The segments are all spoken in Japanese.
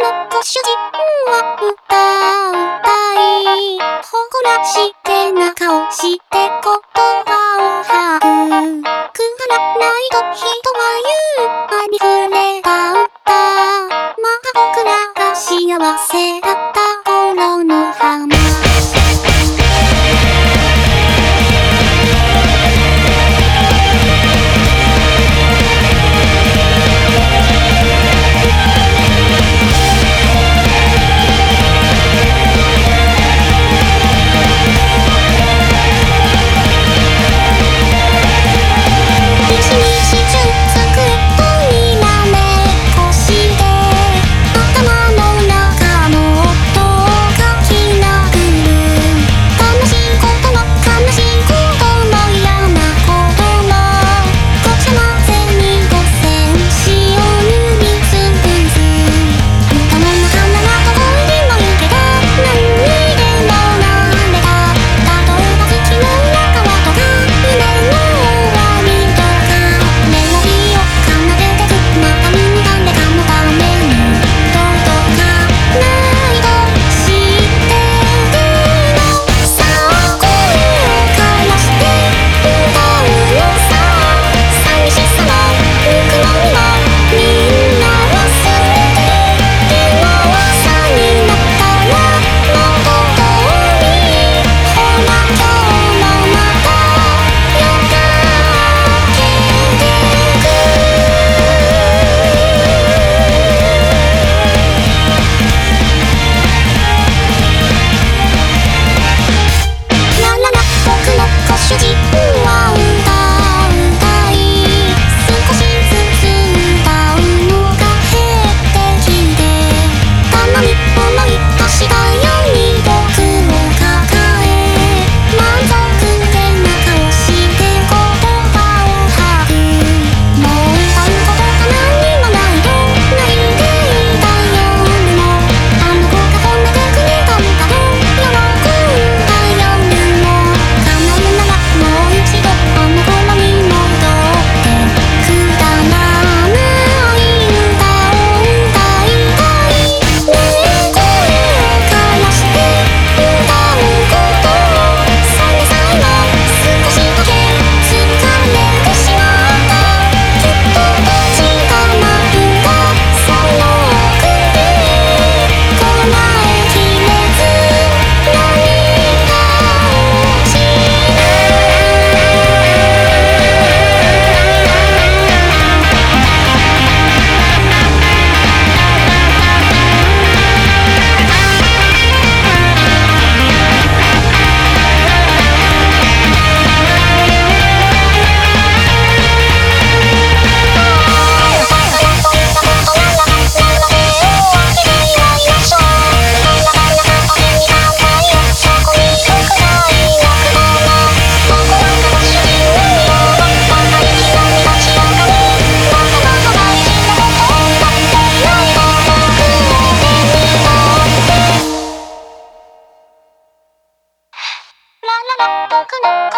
のご主人は歌うたい誇らしてな顔して言葉を吐くくだらないと人は言うありふれた歌また僕らが幸せだった頃の花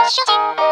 收紧